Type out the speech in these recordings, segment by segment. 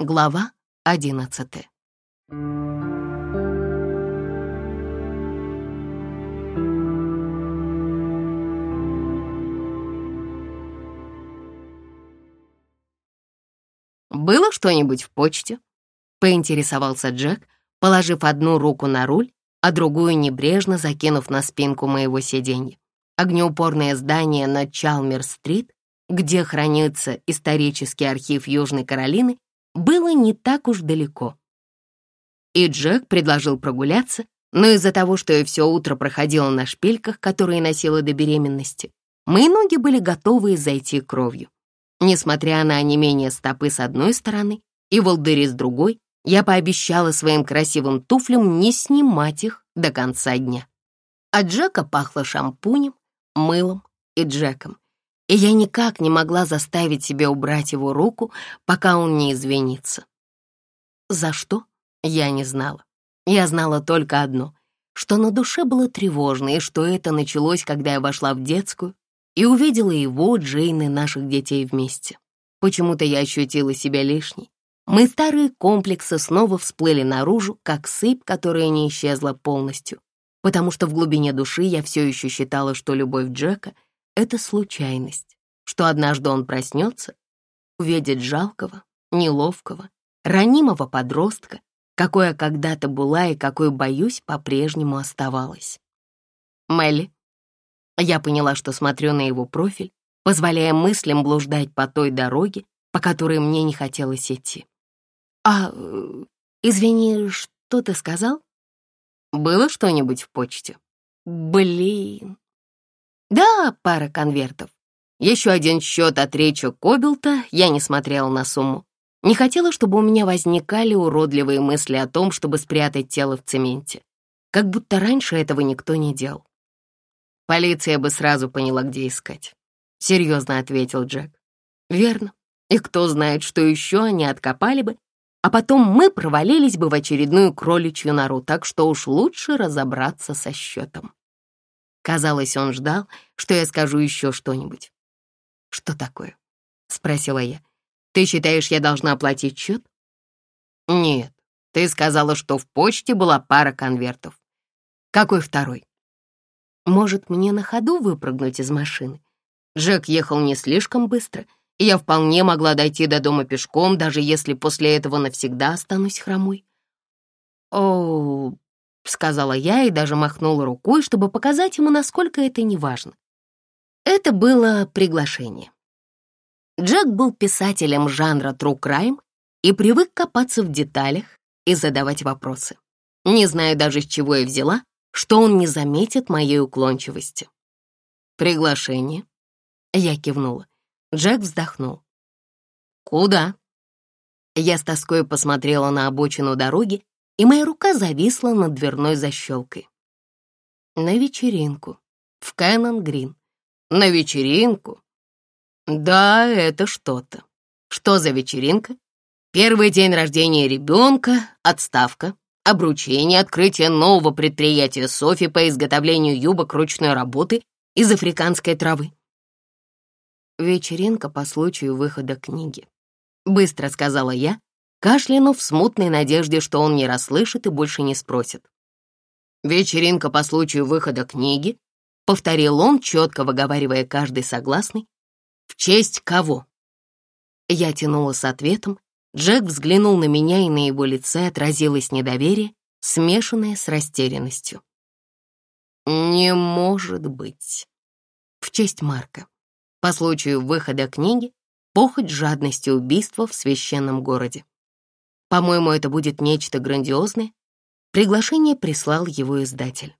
Глава одиннадцатая. «Было что-нибудь в почте?» — поинтересовался Джек, положив одну руку на руль, а другую небрежно закинув на спинку моего сиденья. Огнеупорное здание на Чалмер-стрит, где хранится исторический архив Южной Каролины, было не так уж далеко. И Джек предложил прогуляться, но из-за того, что я все утро проходила на шпильках, которые носила до беременности, мои ноги были готовы зайти кровью. Несмотря на онемение стопы с одной стороны и волдыри с другой, я пообещала своим красивым туфлям не снимать их до конца дня. От Джека пахло шампунем, мылом и Джеком, и я никак не могла заставить себя убрать его руку, пока он не извинится. За что? Я не знала. Я знала только одно, что на душе было тревожно, и что это началось, когда я вошла в детскую и увидела его, Джейн и наших детей вместе. Почему-то я ощутила себя лишней. Мы старые комплексы снова всплыли наружу, как сыпь, которая не исчезла полностью, потому что в глубине души я все еще считала, что любовь Джека — это случайность, что однажды он проснется, увидит жалкого, неловкого, ранимого подростка, какой я когда-то была и какой, боюсь, по-прежнему оставалась. Мелли, я поняла, что смотрю на его профиль, позволяя мыслям блуждать по той дороге, по которой мне не хотелось идти. «А, э, извини, что ты сказал?» «Было что-нибудь в почте?» «Блин!» «Да, пара конвертов. Еще один счет от Речи Кобелта, я не смотрела на сумму. Не хотела, чтобы у меня возникали уродливые мысли о том, чтобы спрятать тело в цементе. Как будто раньше этого никто не делал. Полиция бы сразу поняла, где искать. Серьезно ответил Джек. Верно. И кто знает, что еще они откопали бы, а потом мы провалились бы в очередную кроличью нору, так что уж лучше разобраться со счетом. Казалось, он ждал, что я скажу еще что-нибудь. «Что такое?» — спросила я. «Ты считаешь, я должна оплатить счет?» «Нет, ты сказала, что в почте была пара конвертов. Какой второй?» Может, мне на ходу выпрыгнуть из машины? Джек ехал не слишком быстро, и я вполне могла дойти до дома пешком, даже если после этого навсегда останусь хромой. «О, — сказала я и даже махнула рукой, чтобы показать ему, насколько это неважно. Это было приглашение. Джек был писателем жанра true crime и привык копаться в деталях и задавать вопросы. Не знаю даже, с чего я взяла, что он не заметит моей уклончивости. «Приглашение?» Я кивнула. Джек вздохнул. «Куда?» Я с тоской посмотрела на обочину дороги, и моя рука зависла над дверной защелкой. «На вечеринку. В Кэнон Грин. На вечеринку?» «Да, это что-то. Что за вечеринка?» «Первый день рождения ребенка, отставка, обручение, открытие нового предприятия Софи по изготовлению юбок ручной работы из африканской травы. Вечеринка по случаю выхода книги. Быстро сказала я, кашлянув в смутной надежде, что он не расслышит и больше не спросит. «Вечеринка по случаю выхода книги», — повторил он, четко выговаривая каждый согласный. «В честь кого?» Я тянула с ответом, Джек взглянул на меня, и на его лице отразилось недоверие, смешанное с растерянностью. «Не может быть!» В честь Марка. По случаю выхода книги «Похоть, жадность и убийство в священном городе». По-моему, это будет нечто грандиозное. Приглашение прислал его издатель.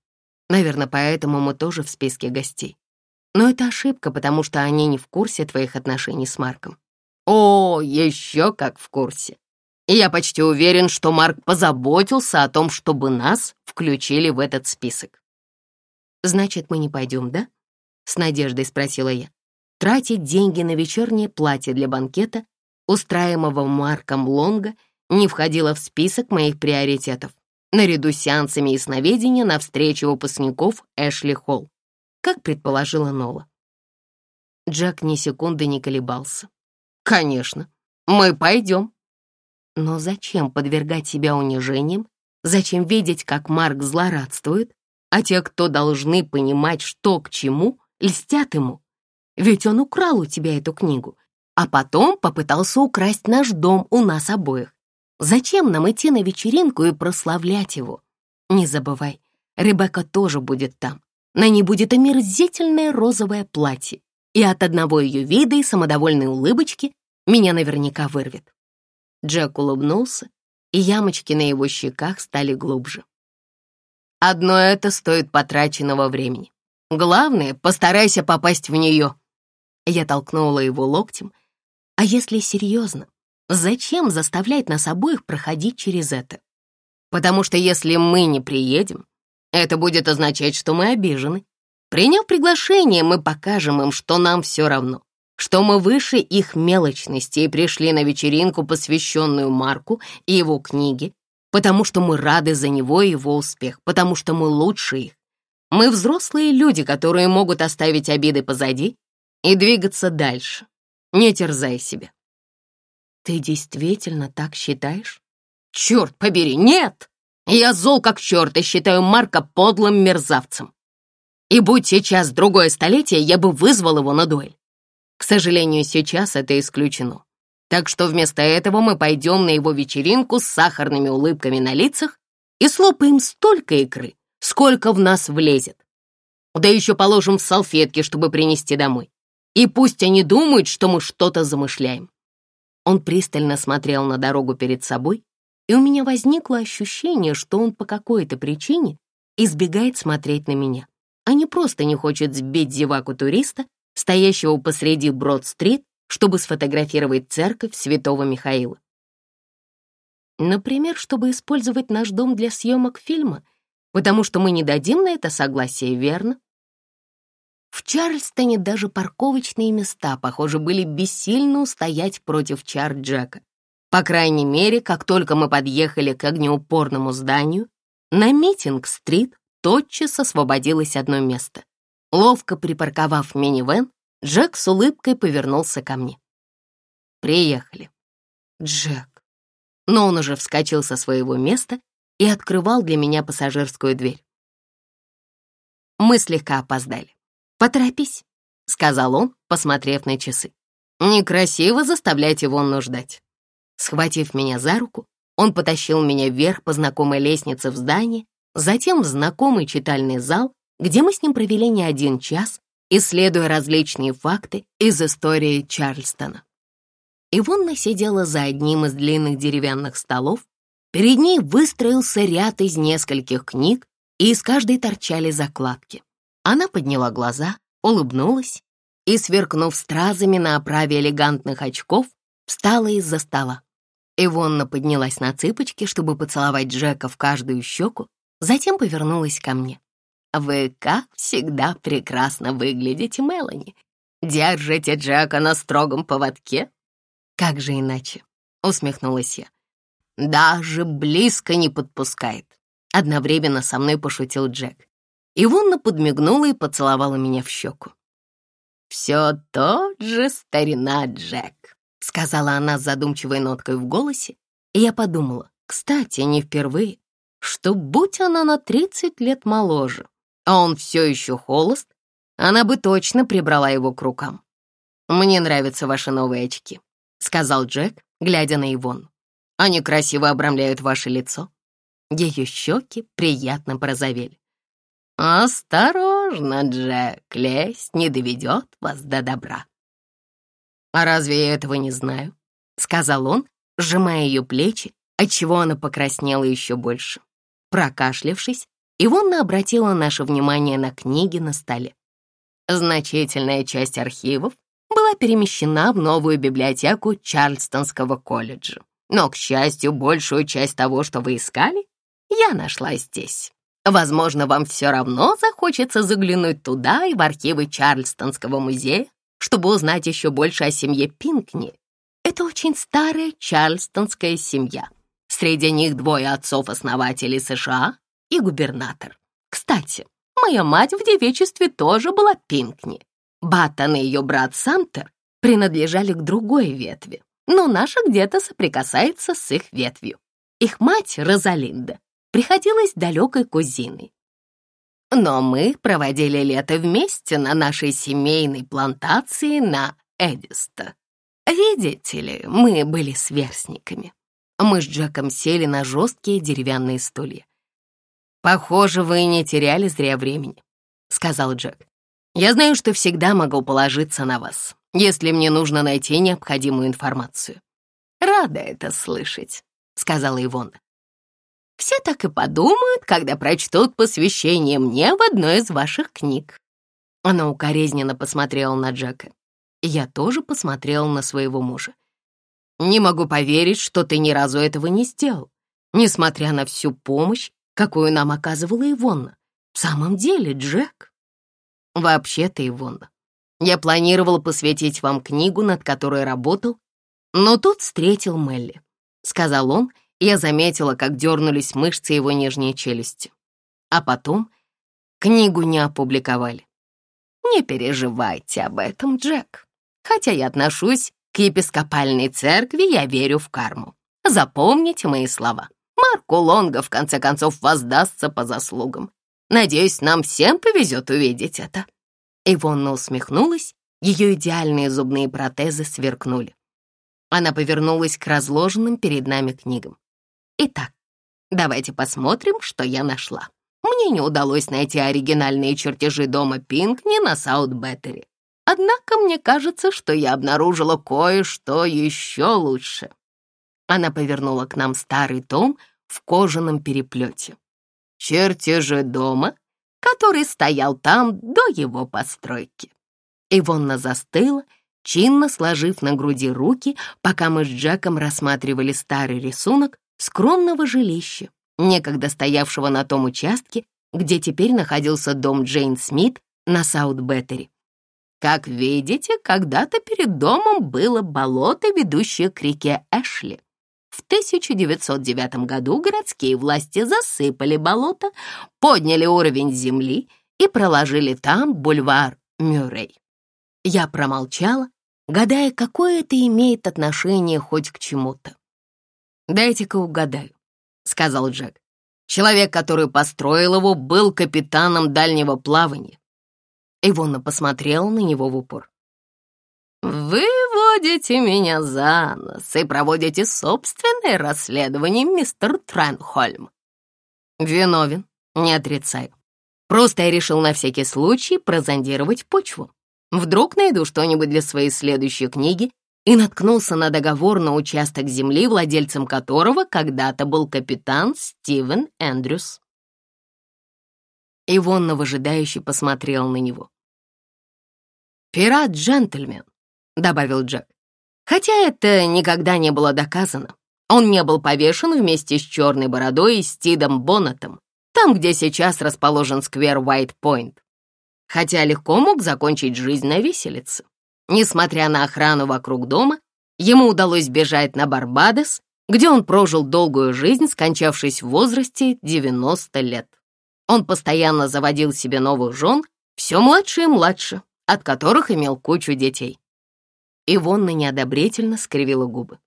Наверное, поэтому мы тоже в списке гостей. Но это ошибка, потому что они не в курсе твоих отношений с Марком. О, еще как в курсе. И я почти уверен, что Марк позаботился о том, чтобы нас включили в этот список. «Значит, мы не пойдем, да?» — с надеждой спросила я. Тратить деньги на вечернее платье для банкета, устраиваемого Марком Лонга, не входило в список моих приоритетов, наряду с сеансами ясновидения на встрече выпускников Эшли Холл, как предположила Нола. Джек ни секунды не колебался. «Конечно, мы пойдем». Но зачем подвергать себя унижениям? Зачем видеть, как Марк злорадствует? А те, кто должны понимать, что к чему, льстят ему. Ведь он украл у тебя эту книгу, а потом попытался украсть наш дом у нас обоих. Зачем нам идти на вечеринку и прославлять его? Не забывай, Ребекка тоже будет там. На ней будет омерзительное розовое платье, и от одного ее вида и самодовольной улыбочки меня наверняка вырвет. Джек улыбнулся, и ямочки на его щеках стали глубже. Одно это стоит потраченного времени. Главное, постарайся попасть в нее. Я толкнула его локтем. А если серьезно, зачем заставлять нас обоих проходить через это? Потому что если мы не приедем, это будет означать, что мы обижены. Приняв приглашение, мы покажем им, что нам все равно, что мы выше их мелочности и пришли на вечеринку, посвященную Марку и его книге, потому что мы рады за него и его успех, потому что мы лучше их. Мы взрослые люди, которые могут оставить обиды позади и двигаться дальше, не терзая себя. Ты действительно так считаешь? Черт побери, нет! Я зол как черт и считаю Марка подлым мерзавцем. И будь сейчас другое столетие, я бы вызвал его на дуэль. К сожалению, сейчас это исключено. Так что вместо этого мы пойдем на его вечеринку с сахарными улыбками на лицах и слопаем столько икры, сколько в нас влезет. Да еще положим в салфетки, чтобы принести домой. И пусть они думают, что мы что-то замышляем. Он пристально смотрел на дорогу перед собой, и у меня возникло ощущение, что он по какой-то причине избегает смотреть на меня, а не просто не хочет сбить зеваку-туриста, стоящего посреди Брод-стрит чтобы сфотографировать церковь святого Михаила. Например, чтобы использовать наш дом для съемок фильма, потому что мы не дадим на это согласие, верно? В Чарльстоне даже парковочные места, похоже, были бессильно устоять против чар Джека. По крайней мере, как только мы подъехали к огнеупорному зданию, на Митинг-стрит тотчас освободилось одно место. Ловко припарковав минивэн, Джек с улыбкой повернулся ко мне. «Приехали». «Джек». Но он уже вскочил со своего места и открывал для меня пассажирскую дверь. Мы слегка опоздали. «Поторопись», — сказал он, посмотрев на часы. «Некрасиво заставлять его нуждать». Схватив меня за руку, он потащил меня вверх по знакомой лестнице в здание, затем в знакомый читальный зал, где мы с ним провели не один час, исследуя различные факты из истории Чарльстона. Ивонна сидела за одним из длинных деревянных столов. Перед ней выстроился ряд из нескольких книг, и из каждой торчали закладки. Она подняла глаза, улыбнулась и, сверкнув стразами на оправе элегантных очков, встала из-за стола. Ивонна поднялась на цыпочки, чтобы поцеловать Джека в каждую щеку, затем повернулась ко мне. «Вы, как всегда, прекрасно выглядите, Мелани. Держите Джека на строгом поводке?» «Как же иначе?» — усмехнулась я. «Даже близко не подпускает». Одновременно со мной пошутил Джек. Ивонна подмигнула и поцеловала меня в щеку. «Все тот же старина Джек», — сказала она с задумчивой ноткой в голосе, и я подумала, кстати, не впервые, что будь она на 30 лет моложе, а он все еще холост, она бы точно прибрала его к рукам. «Мне нравятся ваши новые очки», — сказал Джек, глядя на Ивон. «Они красиво обрамляют ваше лицо». Ее щеки приятно порозовели. «Осторожно, Джек, лесть не доведет вас до добра». «А разве я этого не знаю?» — сказал он, сжимая ее плечи, отчего она покраснела еще больше. Прокашлявшись, Ивонна обратила наше внимание на книги на столе. Значительная часть архивов была перемещена в новую библиотеку Чарльстонского колледжа. Но, к счастью, большую часть того, что вы искали, я нашла здесь. Возможно, вам все равно захочется заглянуть туда и в архивы Чарльстонского музея, чтобы узнать еще больше о семье Пинкни. Это очень старая чарльстонская семья. Среди них двое отцов-основателей США, и губернатор. Кстати, моя мать в девичестве тоже была Пинкни. Баттон и ее брат Самтер принадлежали к другой ветви. но наша где-то соприкасается с их ветвью. Их мать, Розалинда, приходилась далекой кузиной. Но мы проводили лето вместе на нашей семейной плантации на Эдиста. Видите ли, мы были сверстниками. Мы с Джеком сели на жесткие деревянные стулья. «Похоже, вы не теряли зря времени», — сказал Джек. «Я знаю, что всегда могу положиться на вас, если мне нужно найти необходимую информацию». «Рада это слышать», — сказала Ивонна. «Все так и подумают, когда прочтут посвящение мне в одной из ваших книг». Она укоризненно посмотрела на Джека. Я тоже посмотрела на своего мужа. «Не могу поверить, что ты ни разу этого не сделал, несмотря на всю помощь, какую нам оказывала Ивонна. В самом деле, Джек...» «Вообще-то, Ивонна, я планировал посвятить вам книгу, над которой работал, но тут встретил Мелли», — сказал он, я заметила, как дернулись мышцы его нижней челюсти. А потом книгу не опубликовали. «Не переживайте об этом, Джек», Хотя я отношусь к епископальной церкви, я верю в карму. Запомните мои слова. Марку Лонга в конце концов воздастся по заслугам. Надеюсь, нам всем повезет увидеть это». Ивонна усмехнулась, ее идеальные зубные протезы сверкнули. Она повернулась к разложенным перед нами книгам. «Итак, давайте посмотрим, что я нашла. Мне не удалось найти оригинальные чертежи дома Пинкни на Саут-Беттери. Однако мне кажется, что я обнаружила кое-что еще лучше. Она повернула к нам старый том в кожаном переплете. Чертежи дома, который стоял там до его постройки. Ивонна застыла, чинно сложив на груди руки, пока мы с Джеком рассматривали старый рисунок скромного жилища, некогда стоявшего на том участке, где теперь находился дом Джейн Смит на Саут-Беттери. Как видите, когда-то перед домом было болото, ведущее к реке Эшли. В 1909 году городские власти засыпали болото, подняли уровень земли и проложили там бульвар Мюррей. Я промолчала, гадая, какое это имеет отношение хоть к чему-то. «Дайте-ка угадаю», — сказал Джек. «Человек, который построил его, был капитаном дальнего плавания. Ивонна посмотрела на него в упор. «Вы водите меня за нос и проводите собственное расследование, мистер Тренхольм». «Виновен, не отрицаю. Просто я решил на всякий случай прозондировать почву. Вдруг найду что-нибудь для своей следующей книги и наткнулся на договор на участок земли, владельцем которого когда-то был капитан Стивен Эндрюс. Ивонна выжидающе посмотрел на него. «Пират-джентльмен», — добавил Джек. Хотя это никогда не было доказано. Он не был повешен вместе с черной бородой и Стидом Боннетом, там, где сейчас расположен сквер Уайт-Пойнт. Хотя легко мог закончить жизнь на виселице. Несмотря на охрану вокруг дома, ему удалось бежать на Барбадос, где он прожил долгую жизнь, скончавшись в возрасте 90 лет. Он постоянно заводил себе новых жен, все младше и младше, от которых имел кучу детей. Ивонна неодобрительно скривила губы.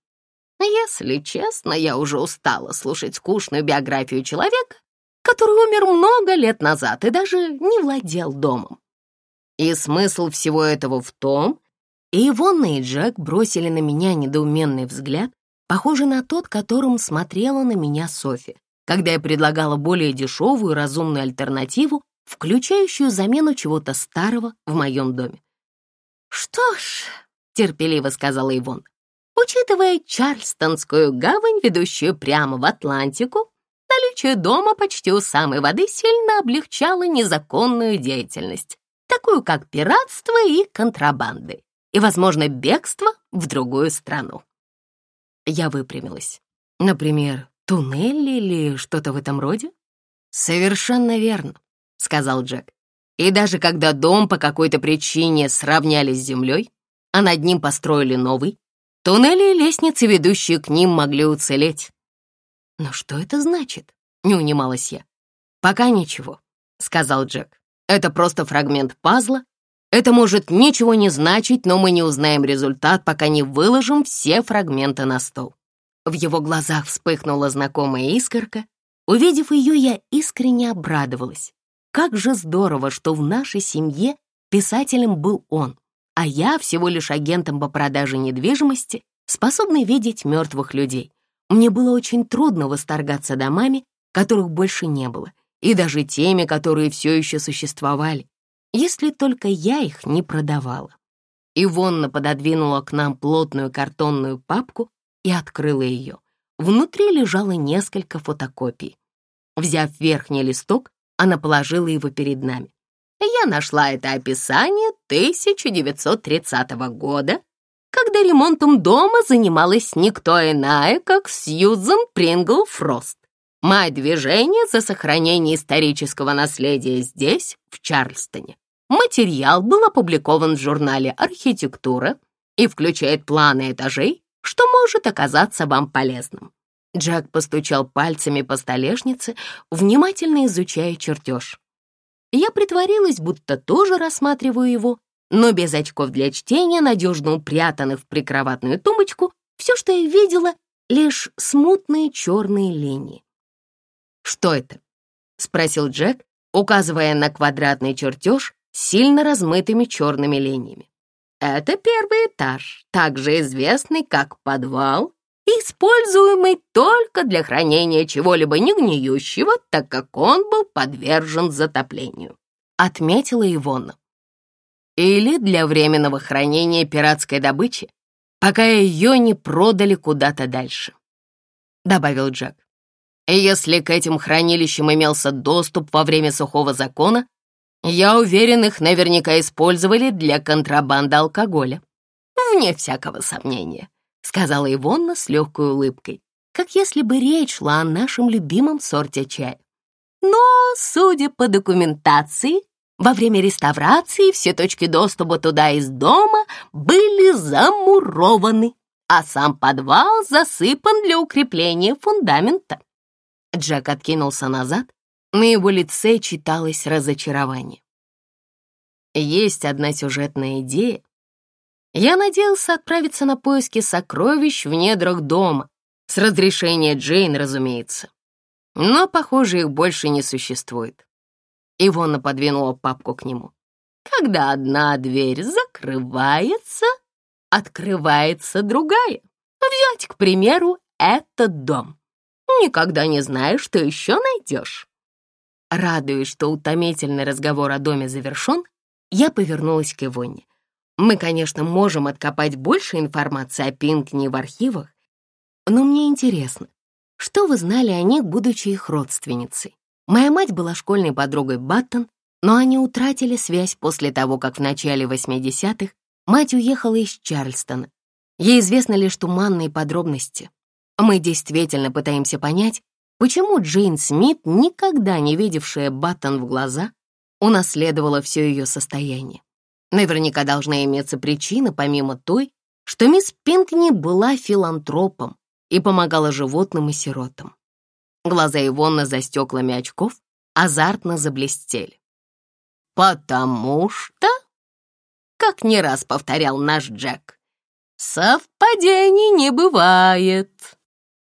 Если честно, я уже устала слушать скучную биографию человека, который умер много лет назад и даже не владел домом. И смысл всего этого в том, и Ивонна и Джек бросили на меня недоуменный взгляд, похожий на тот, которым смотрела на меня Софи когда я предлагала более дешевую разумную альтернативу, включающую замену чего-то старого в моем доме. «Что ж», — терпеливо сказала Ивон, «учитывая Чарльстонскую гавань, ведущую прямо в Атлантику, наличие дома почти у самой воды сильно облегчало незаконную деятельность, такую как пиратство и контрабанды, и, возможно, бегство в другую страну». Я выпрямилась. Например, Туннель или что-то в этом роде? Совершенно верно, сказал Джек. И даже когда дом по какой-то причине сравняли с землей, а над ним построили новый, туннели и лестницы, ведущие к ним, могли уцелеть. Но что это значит? Не унималась я. Пока ничего, сказал Джек. Это просто фрагмент пазла, Это может ничего не значить, но мы не узнаем результат, пока не выложим все фрагменты на стол». В его глазах вспыхнула знакомая искорка. Увидев ее, я искренне обрадовалась. Как же здорово, что в нашей семье писателем был он, а я всего лишь агентом по продаже недвижимости, способный видеть мертвых людей. Мне было очень трудно восторгаться домами, которых больше не было, и даже теми, которые все еще существовали, если только я их не продавала. Ивонна пододвинула к нам плотную картонную папку и открыла ее. Внутри лежало несколько фотокопий. Взяв верхний листок, она положила его перед нами. Я нашла это описание 1930 года, когда ремонтом дома занималась никто иная, как Сьюзен Прингл Фрост. Мать движения за сохранение исторического наследия здесь, в Чарльстоне. Материал был опубликован в журнале «Архитектура» и включает планы этажей, что может оказаться вам полезным. Джек постучал пальцами по столешнице, внимательно изучая чертеж. Я притворилась, будто тоже рассматриваю его, но без очков для чтения, надежно упрятанных в прикроватную тумбочку, все, что я видела, лишь смутные черные линии. «Что это?» — спросил Джек, указывая на квадратный чертеж сильно размытыми черными линиями. «Это первый этаж, также известный как подвал используемый только для хранения чего-либо не гниющего, так как он был подвержен затоплению», — отметила Ивонна. «Или для временного хранения пиратской добычи, пока ее не продали куда-то дальше», — добавил Джек. Если к этим хранилищам имелся доступ во время сухого закона, я уверен, их наверняка использовали для контрабанды алкоголя. Вне всякого сомнения. — сказала Ивонна с легкой улыбкой, как если бы речь шла о нашем любимом сорте чая. Но, судя по документации, во время реставрации все точки доступа туда из дома были замурованы, а сам подвал засыпан для укрепления фундамента. Джек откинулся назад, на его лице читалось разочарование. Есть одна сюжетная идея, я надеялся отправиться на поиски сокровищ в недрах дома, с разрешения Джейн, разумеется. Но, похоже, их больше не существует. Ивона подвинула папку к нему. Когда одна дверь закрывается, открывается другая. Взять, к примеру, этот дом. Никогда не знаешь, что еще найдешь. Радуясь, что утомительный разговор о доме завершен, я повернулась к Ивоне. Мы, конечно, можем откопать больше информации о Пинкни в архивах, но мне интересно, что вы знали о них, будучи их родственницей? Моя мать была школьной подругой Баттон, но они утратили связь после того, как в начале 80-х мать уехала из Чарльстона. Ей известны лишь туманные подробности. Мы действительно пытаемся понять, почему Джейн Смит, никогда не видевшая Баттон в глаза, унаследовала все ее состояние. Наверняка должна иметься причина, помимо той, что мисс Пинкни была филантропом и помогала животным и сиротам. Глаза Ивонны за стеклами очков азартно заблестели. «Потому что...» — как не раз повторял наш Джек. «Совпадений не бывает».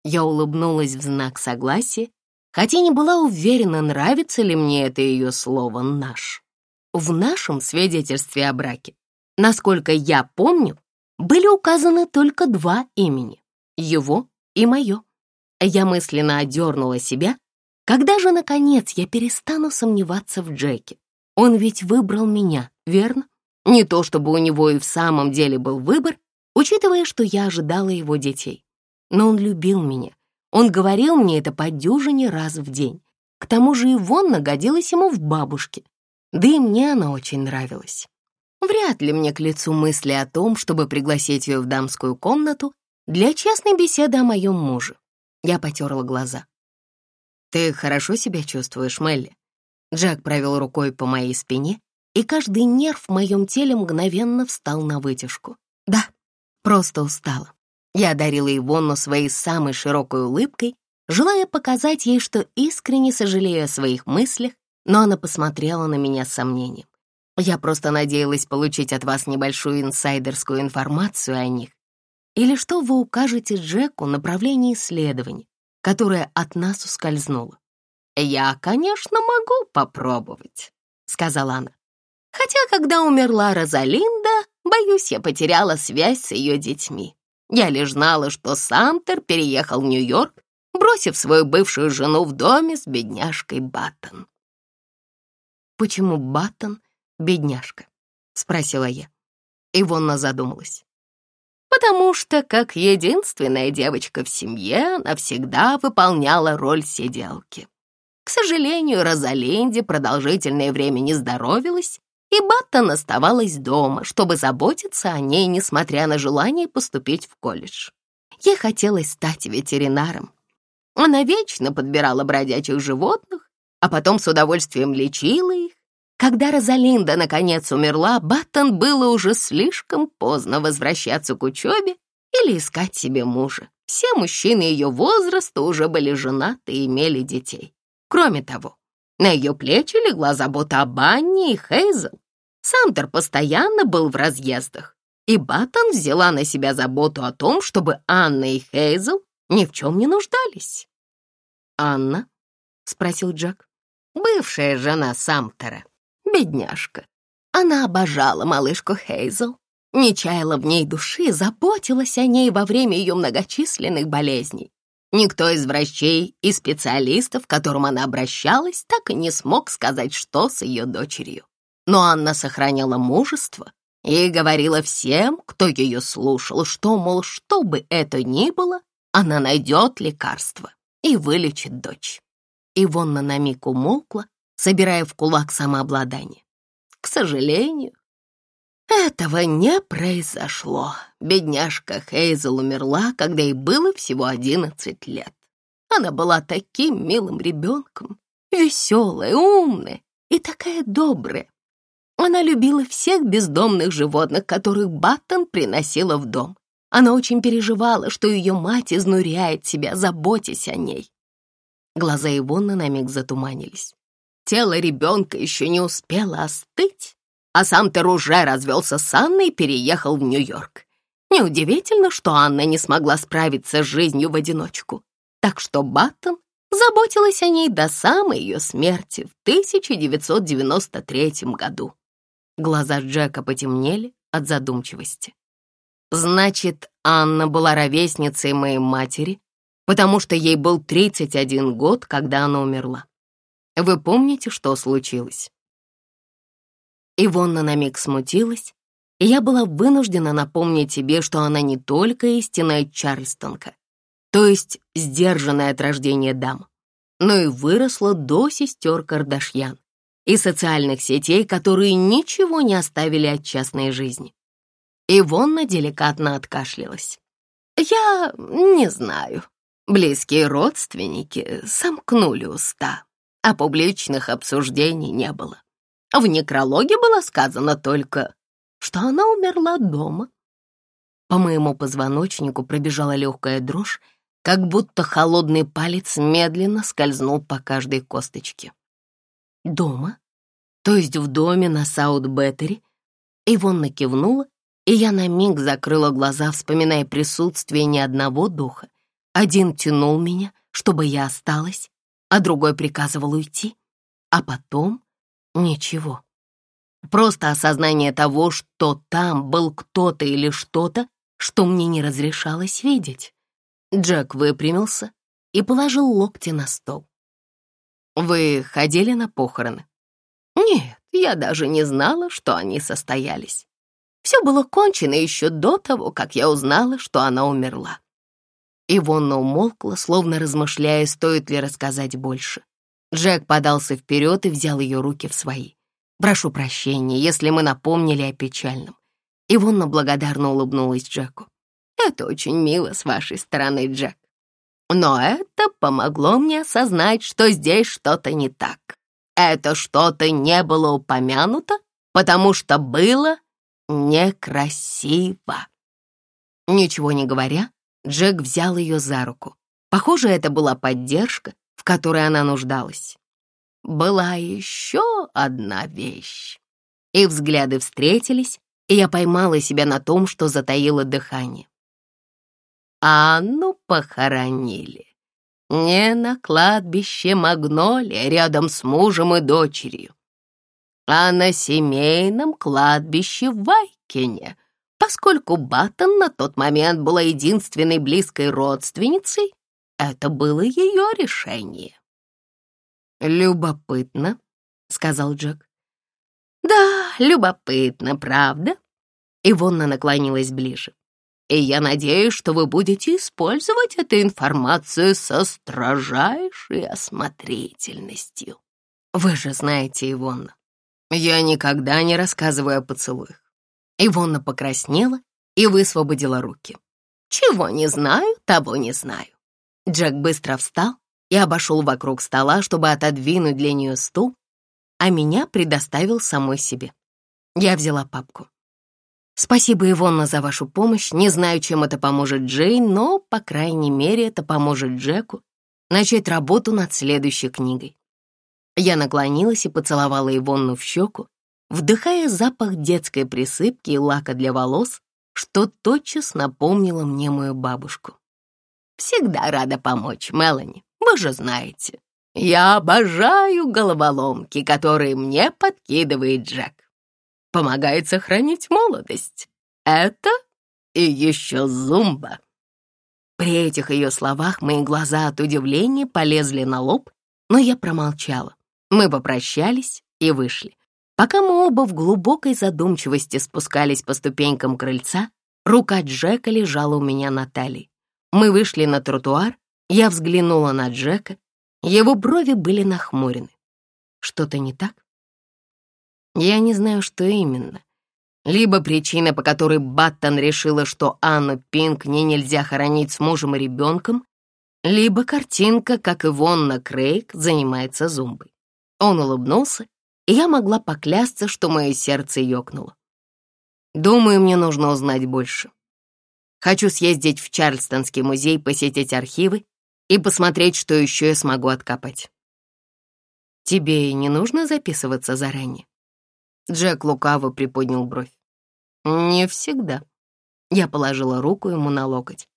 Я улыбнулась в знак согласия, хотя не была уверена, нравится ли мне это ее слово «наш». В нашем свидетельстве о браке, насколько я помню, были указаны только два имени — его и мое. Я мысленно одернула себя. Когда же, наконец, я перестану сомневаться в Джеке? Он ведь выбрал меня, верно? Не то чтобы у него и в самом деле был выбор, учитывая, что я ожидала его детей. Но он любил меня. Он говорил мне это по дюжине раз в день. К тому же Ивонна годилась ему в бабушке. Да и мне она очень нравилась. Вряд ли мне к лицу мысли о том, чтобы пригласить ее в дамскую комнату для частной беседы о моем муже. Я потерла глаза. «Ты хорошо себя чувствуешь, Мелли?» Джек провел рукой по моей спине, и каждый нерв в моем теле мгновенно встал на вытяжку. «Да, просто устала». Я одарила Ивонну своей самой широкой улыбкой, желая показать ей, что искренне сожалею о своих мыслях но она посмотрела на меня с сомнением. Я просто надеялась получить от вас небольшую инсайдерскую информацию о них. Или что вы укажете Джеку направление исследований, которое от нас ускользнуло? «Я, конечно, могу попробовать», — сказала она. «Хотя, когда умерла Розалинда, боюсь, я потеряла связь с ее детьми. Я лишь знала, что Самтер переехал в Нью-Йорк, бросив свою бывшую жену в доме с бедняжкой Баттон». «Почему Баттон бедняжка?» — спросила я. Ивонна задумалась. «Потому что, как единственная девочка в семье, она всегда выполняла роль сиделки. К сожалению, Розалинде продолжительное время не здоровилась, и Баттон оставалась дома, чтобы заботиться о ней, несмотря на желание поступить в колледж. Ей хотелось стать ветеринаром. Она вечно подбирала бродячих животных, а потом с удовольствием лечила их. Когда Розалинда наконец умерла, Баттон было уже слишком поздно возвращаться к учебе или искать себе мужа. Все мужчины ее возраста уже были женаты и имели детей. Кроме того, на ее плечи легла забота о Банне и Хейзел. Самтер постоянно был в разъездах, и Баттон взяла на себя заботу о том, чтобы Анна и Хейзел ни в чем не нуждались. «Анна?» — спросил Джек. «Бывшая жена Самтера, бедняжка. Она обожала малышку Хейзел, не чаяла в ней души, заботилась о ней во время ее многочисленных болезней. Никто из врачей и специалистов, к которым она обращалась, так и не смог сказать, что с ее дочерью. Но Анна сохраняла мужество и говорила всем, кто ее слушал, что, мол, что бы это ни было, она найдет лекарство и вылечит дочь. Ивонна на миг умолкла, собирая в кулак самообладание. К сожалению, этого не произошло. Бедняжка Хейзел умерла, когда ей было всего одиннадцать лет. Она была таким милым ребенком, веселая, умная и такая добрая. Она любила всех бездомных животных, которых Баттон приносила в дом. Она очень переживала, что ее мать изнуряет себя, заботясь о ней. Глаза Ивонны на миг затуманились. Тело ребенка еще не успело остыть, а сам Тер уже развелся с Анной и переехал в Нью-Йорк. Неудивительно, что Анна не смогла справиться с жизнью в одиночку. Так что Баттон заботилась о ней до самой ее смерти в 1993 году. Глаза Джека потемнели от задумчивости. Значит, Анна была ровесницей моей матери, потому что ей был 31 год, когда она умерла. Вы помните, что случилось? Ивонна на миг смутилась, и я была вынуждена напомнить тебе, что она не только истинная Чарльстонка, то есть сдержанная от рождения дама, но и выросла до сестер Кардашьян и социальных сетей, которые ничего не оставили от частной жизни. Ивонна деликатно откашлялась. «Я не знаю. Близкие родственники сомкнули уста, а публичных обсуждений не было. В некрологе было сказано только, что она умерла дома. По моему позвоночнику пробежала легкая дрожь, как будто холодный палец медленно скользнул по каждой косточке. Дома? То есть в доме на Саут-Беттери? Ивонна кивнула, и я на миг закрыла глаза, вспоминая присутствие ни одного духа. Один тянул меня, чтобы я осталась, а другой приказывал уйти. А потом ничего. Просто осознание того, что там был кто-то или что-то, что мне не разрешалось видеть. Джек выпрямился и положил локти на стол. «Вы ходили на похороны?» «Нет, я даже не знала, что они состоялись. Все было кончено еще до того, как я узнала, что она умерла». Ивонна умолкла, словно размышляя, стоит ли рассказать больше. Джек подался вперед и взял ее руки в свои. «Прошу прощения, если мы напомнили о печальном». Ивонна благодарно улыбнулась Джеку. «Это очень мило с вашей стороны, Джек. Но это помогло мне осознать, что здесь что-то не так. Это что-то не было упомянуто, потому что было некрасиво». Ничего не говоря, Джек взял ее за руку. Похоже, это была поддержка, в которой она нуждалась. Была еще одна вещь. и взгляды встретились, и я поймала себя на том, что затаила дыхание. Анну похоронили. Не на кладбище Магнолия рядом с мужем и дочерью, а на семейном кладбище в Вайкине, поскольку Баттон на тот момент была единственной близкой родственницей, это было ее решение. «Любопытно», — сказал Джек. «Да, любопытно, правда?» Ивонна наклонилась ближе. «И я надеюсь, что вы будете использовать эту информацию со строжайшей осмотрительностью. Вы же знаете, Ивонна, я никогда не рассказываю о поцелуях». Ивонна покраснела и высвободила руки. «Чего не знаю, того не знаю». Джек быстро встал и обошел вокруг стола, чтобы отодвинуть для нее стул, а меня предоставил самой себе. Я взяла папку. Спасибо, Ивонна, за вашу помощь. Не знаю, чем это поможет Джейн, но, по крайней мере, это поможет Джеку начать работу над следующей книгой. Я наклонилась и поцеловала Ивонну в щеку, вдыхая запах детской присыпки и лака для волос, что тотчас напомнило мне мою бабушку. «Всегда рада помочь, Мелани, вы же знаете. Я обожаю головоломки, которые мне подкидывает Джек. Помогает сохранить молодость. Это и еще зумба». При этих ее словах мои глаза от удивления полезли на лоб, но я промолчала. Мы попрощались и вышли. Пока мы оба в глубокой задумчивости спускались по ступенькам крыльца, рука Джека лежала у меня на талии. Мы вышли на тротуар, я взглянула на Джека, его брови были нахмурены. Что-то не так? Я не знаю, что именно. Либо причина, по которой Баттон решила, что Анну Пинк не нельзя хоронить с мужем и ребенком, либо картинка, как Ивонна Крейг занимается зумбой. Он улыбнулся и я могла поклясться, что мое сердце ёкнуло. Думаю, мне нужно узнать больше. Хочу съездить в Чарльстонский музей, посетить архивы и посмотреть, что еще я смогу откопать. Тебе не нужно записываться заранее? Джек лукаво приподнял бровь. Не всегда. Я положила руку ему на локоть.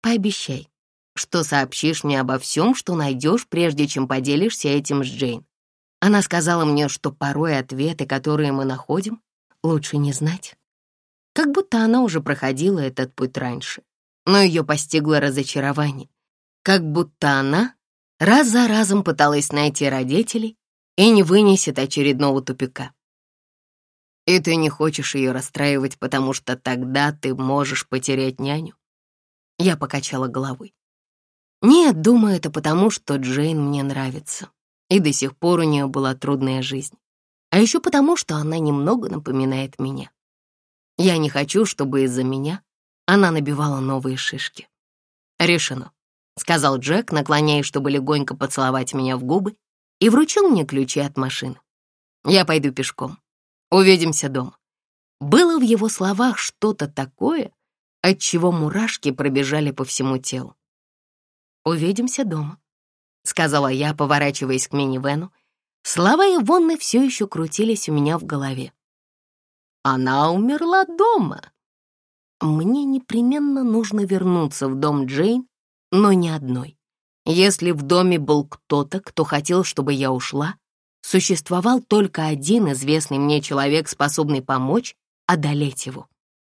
Пообещай, что сообщишь мне обо всем, что найдешь, прежде чем поделишься этим с Джейн. Она сказала мне, что порой ответы, которые мы находим, лучше не знать. Как будто она уже проходила этот путь раньше, но ее постигло разочарование. Как будто она раз за разом пыталась найти родителей и не вынесет очередного тупика. И ты не хочешь ее расстраивать, потому что тогда ты можешь потерять няню? Я покачала головой. Нет, думаю, это потому, что Джейн мне нравится и до сих пор у нее была трудная жизнь. А еще потому, что она немного напоминает меня. Я не хочу, чтобы из-за меня она набивала новые шишки. «Решено», — сказал Джек, наклоняясь, чтобы легонько поцеловать меня в губы, и вручил мне ключи от машины. «Я пойду пешком. Увидимся дома». Было в его словах что-то такое, от чего мурашки пробежали по всему телу. «Увидимся дома», сказала я, поворачиваясь к минивену. Слова Ивонны все еще крутились у меня в голове. Она умерла дома. Мне непременно нужно вернуться в дом Джейн, но не одной. Если в доме был кто-то, кто хотел, чтобы я ушла, существовал только один известный мне человек, способный помочь одолеть его.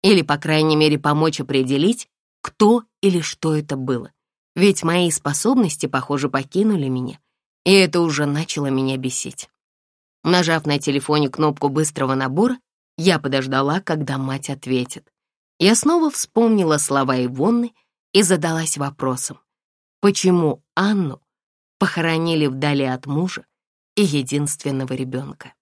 Или, по крайней мере, помочь определить, кто или что это было ведь мои способности, похоже, покинули меня, и это уже начало меня бесить. Нажав на телефоне кнопку быстрого набора, я подождала, когда мать ответит. Я снова вспомнила слова Ивонны и задалась вопросом, почему Анну похоронили вдали от мужа и единственного ребенка.